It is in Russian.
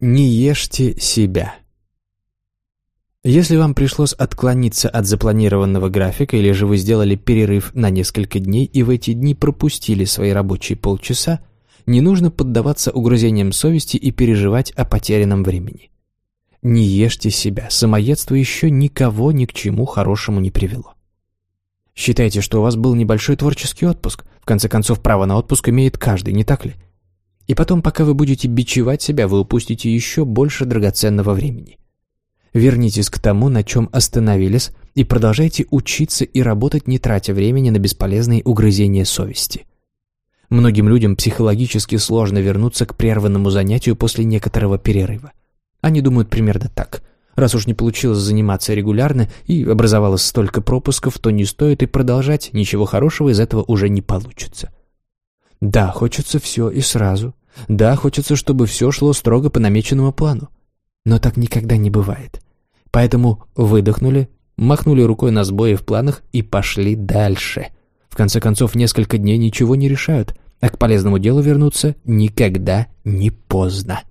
Не ешьте себя. Если вам пришлось отклониться от запланированного графика или же вы сделали перерыв на несколько дней и в эти дни пропустили свои рабочие полчаса, не нужно поддаваться угрызениям совести и переживать о потерянном времени. Не ешьте себя, самоедство еще никого ни к чему хорошему не привело. Считайте, что у вас был небольшой творческий отпуск. В конце концов, право на отпуск имеет каждый, не так ли? И потом, пока вы будете бичевать себя, вы упустите еще больше драгоценного времени. Вернитесь к тому, на чем остановились, и продолжайте учиться и работать, не тратя времени на бесполезные угрызения совести. Многим людям психологически сложно вернуться к прерванному занятию после некоторого перерыва. Они думают примерно так. Раз уж не получилось заниматься регулярно и образовалось столько пропусков, то не стоит и продолжать, ничего хорошего из этого уже не получится. Да, хочется все и сразу. Да, хочется, чтобы все шло строго по намеченному плану. Но так никогда не бывает. Поэтому выдохнули, махнули рукой на сбои в планах и пошли дальше. В конце концов, несколько дней ничего не решают, а к полезному делу вернуться никогда не поздно.